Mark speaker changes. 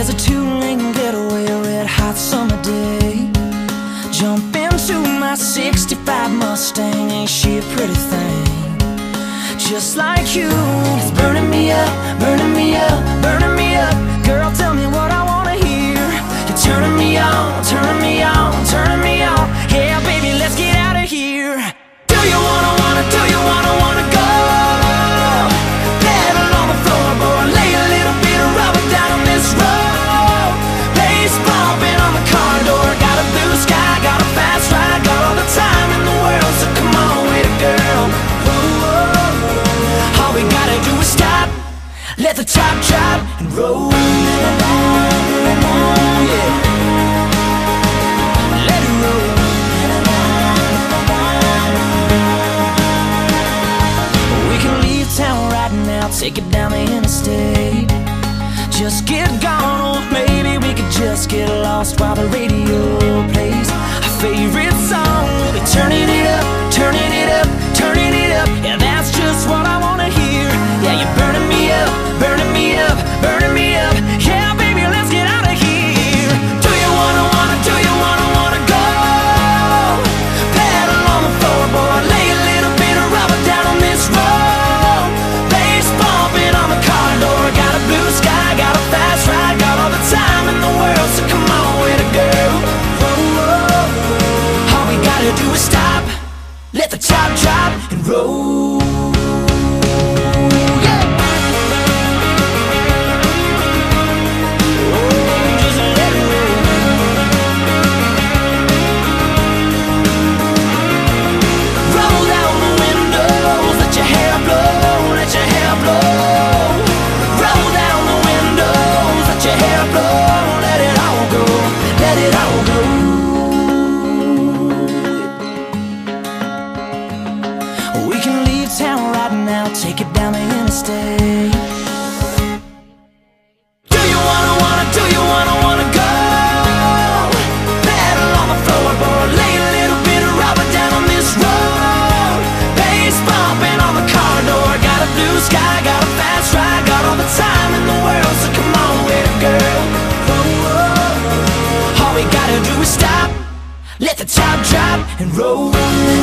Speaker 1: There's a two-lane getaway, a red-hot summer day Jump into my 65 Mustang, ain't she a pretty thing? Just like you, it's burning me up, burning me up, burning take it down the interstate. Just get gone, or maybe we could just get lost while the radio plays. Let the top drop and roll. Let the top drop and roll.